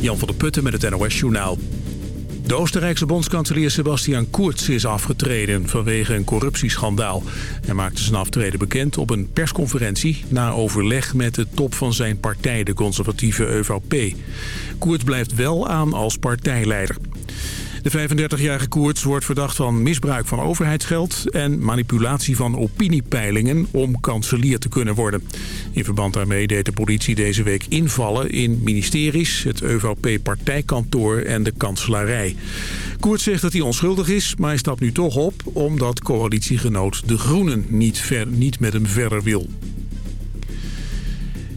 Jan van der Putten met het NOS Journaal. De Oostenrijkse bondskanselier Sebastian Kurz is afgetreden vanwege een corruptieschandaal. Hij maakte zijn aftreden bekend op een persconferentie... na overleg met de top van zijn partij, de conservatieve ÖVP. Kurz blijft wel aan als partijleider. De 35-jarige Koerts wordt verdacht van misbruik van overheidsgeld... en manipulatie van opiniepeilingen om kanselier te kunnen worden. In verband daarmee deed de politie deze week invallen in ministeries... het ÖVP-partijkantoor en de kanselarij. Koerts zegt dat hij onschuldig is, maar hij stapt nu toch op... omdat coalitiegenoot De Groenen niet, ver, niet met hem verder wil.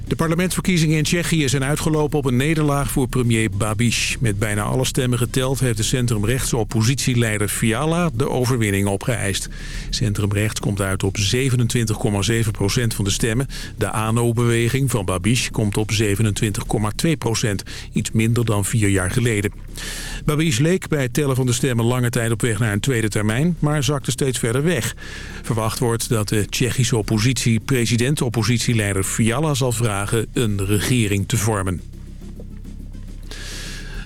De parlementsverkiezingen in Tsjechië zijn uitgelopen op een nederlaag voor premier Babiš. Met bijna alle stemmen geteld heeft de centrumrechtse oppositieleider Fiala de overwinning opgeëist. Centrumrechts komt uit op 27,7% van de stemmen. De ANO-beweging van Babiš komt op 27,2% iets minder dan vier jaar geleden. Babiš leek bij het tellen van de stemmen lange tijd op weg naar een tweede termijn, maar zakte steeds verder weg. Verwacht wordt dat de Tsjechische oppositie president-oppositieleider Fiala zal vragen een regering te vormen.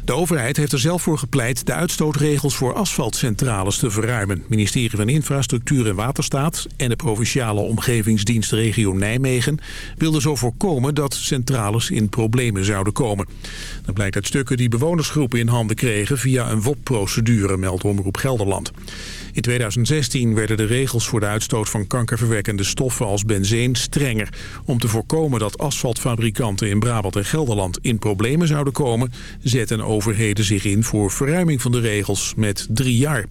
De overheid heeft er zelf voor gepleit de uitstootregels voor asfaltcentrales te verruimen. Het ministerie van Infrastructuur en Waterstaat en de provinciale omgevingsdienst regio Nijmegen wilden zo voorkomen dat centrales in problemen zouden komen. Dat blijkt uit stukken die bewonersgroepen in handen kregen via een WOP-procedure, meldt Omroep Gelderland. In 2016 werden de regels voor de uitstoot van kankerverwekkende stoffen als benzeen strenger. Om te voorkomen dat asfaltfabrikanten in Brabant en Gelderland in problemen zouden komen... zetten overheden zich in voor verruiming van de regels met drie jaar.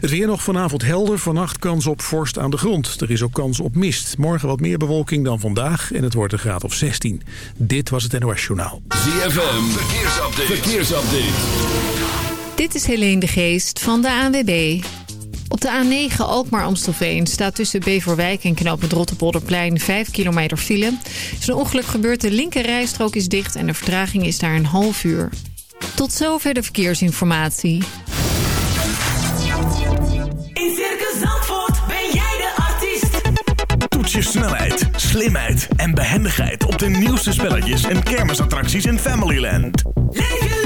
Het weer nog vanavond helder, vannacht kans op vorst aan de grond. Er is ook kans op mist. Morgen wat meer bewolking dan vandaag en het wordt een graad of 16. Dit was het NOS Journaal. ZFM, verkeersupdate. verkeersupdate. Dit is Helene de Geest van de ANWB. Op de A9 Alkmaar-Amstelveen staat tussen Beverwijk en knooppunt Rotterpolderplein 5 kilometer file. Er is een ongeluk gebeurd, de linker rijstrook is dicht en de vertraging is daar een half uur. Tot zover de verkeersinformatie. In Circus Zandvoort ben jij de artiest. Toets je snelheid, slimheid en behendigheid op de nieuwste spelletjes en kermisattracties in Familyland. Leef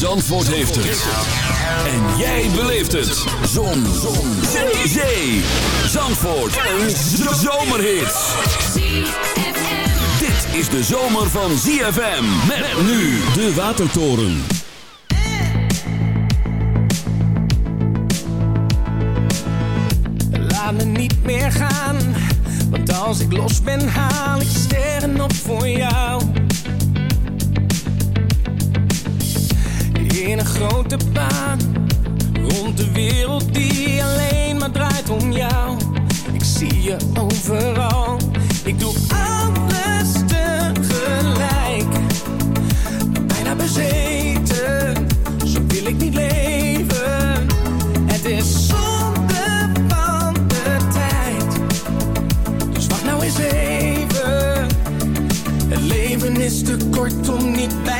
Zandvoort heeft het. En jij beleeft het. Zon. Zon. Zee. Zandvoort. Een zomerhit is de zomer van ZFM. Met nu de Watertoren. Laat me niet meer gaan. Want als ik los ben, haal ik sterren op voor jou. In een grote baan. Rond de wereld die alleen maar draait om jou. Ik zie je overal. Ik doe alles bezeten. Zo wil ik niet leven. Het is zonde van de tijd. Dus wacht nou eens even. Het leven is te kort om niet bij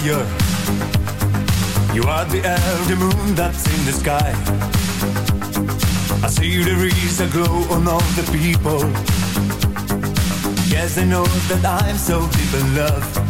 Desire. You are the the moon that's in the sky. I see there is a glow on all the people. Yes, I know that I'm so deep in love.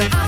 Is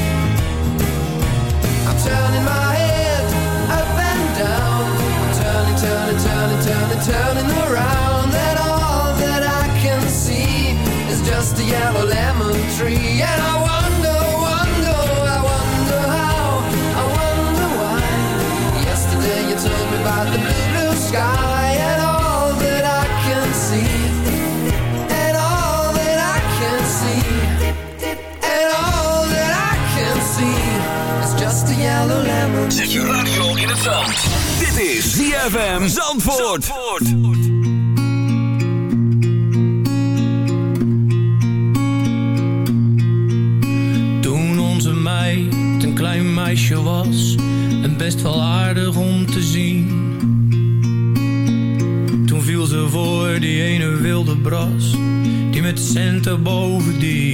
Turning my head up and down. Turning, turning, turning, turning, turning around, ZFM Zandvoort. Toen onze meid een klein meisje was En best wel aardig om te zien Toen viel ze voor die ene wilde bras Die met centen bovendien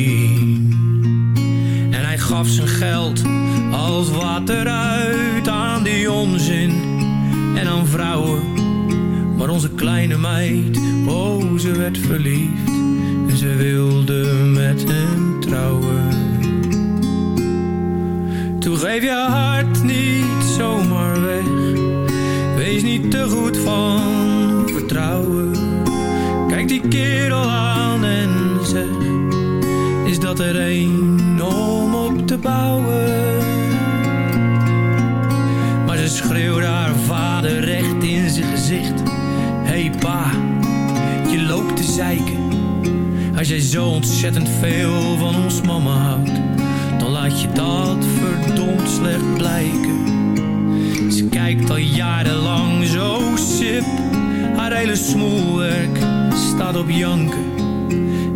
onze kleine meid, oh ze werd verliefd En ze wilde met hem trouwen. Toen geef je hart niet zomaar weg. Wees niet te goed van vertrouwen. Kijk die kerel aan en zeg Is dat er een om op te bouwen? Maar ze schreeuwde zeiken. Als jij zo ontzettend veel van ons mama houdt Dan laat je dat verdomd slecht blijken. Ze kijkt al jarenlang zo sip Haar hele smoelwerk staat op janken.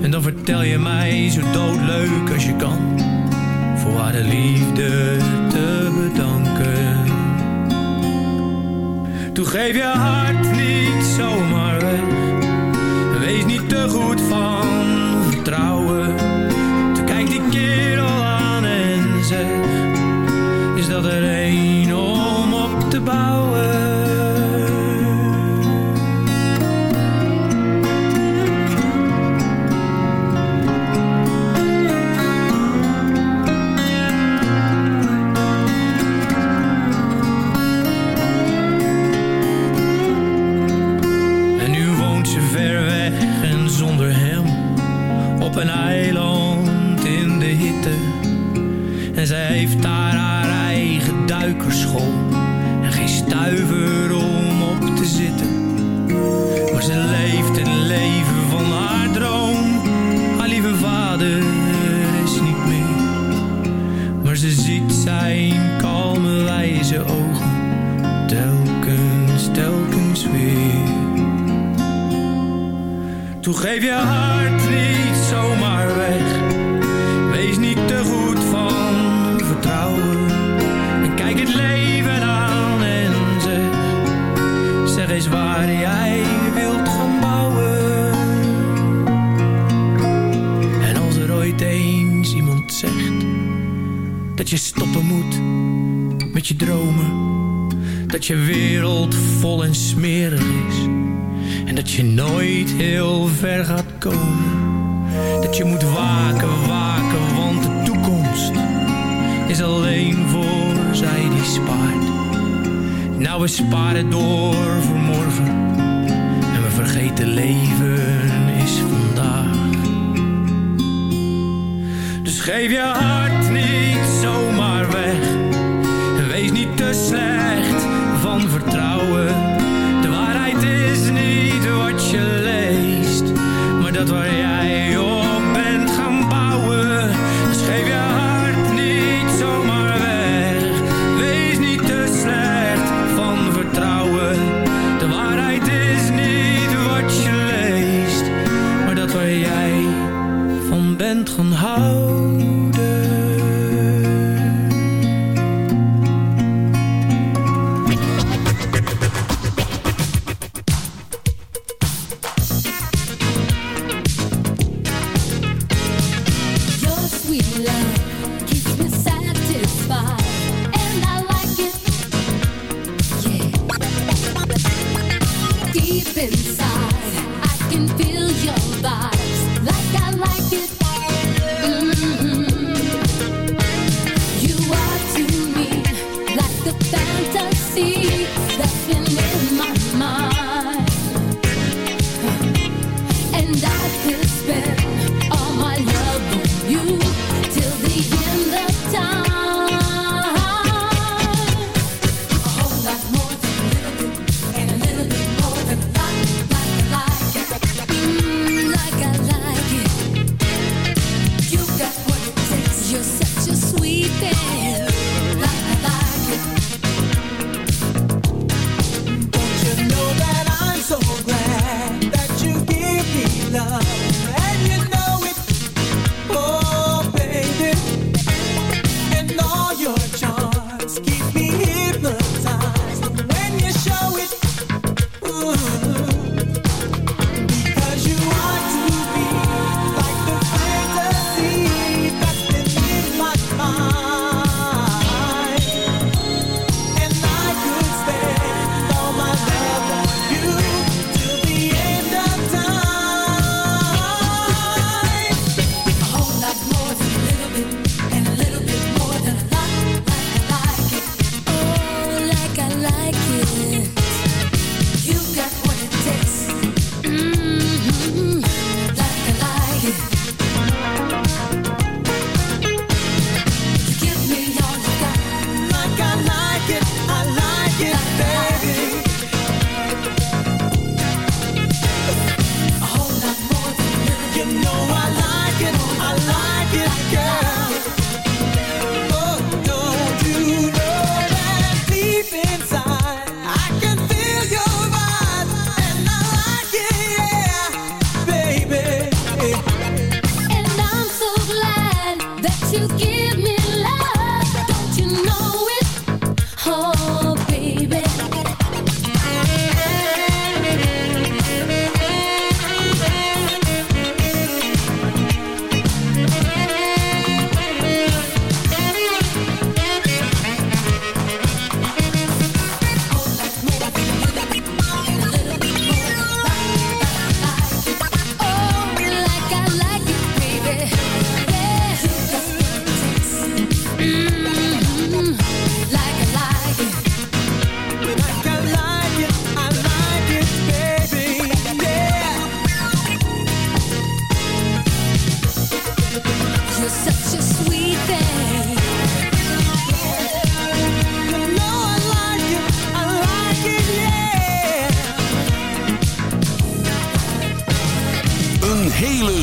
En dan vertel je mij zo doodleuk als je kan Voor haar de liefde te bedanken. Toen geef je hart niet zomaar Dat je moet waken, waken, want de toekomst is alleen voor zij die spaart. Nou, we sparen door voor morgen en we vergeten leven is vandaag. Dus geef je hart niet zomaar weg en wees niet te slecht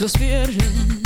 los viernes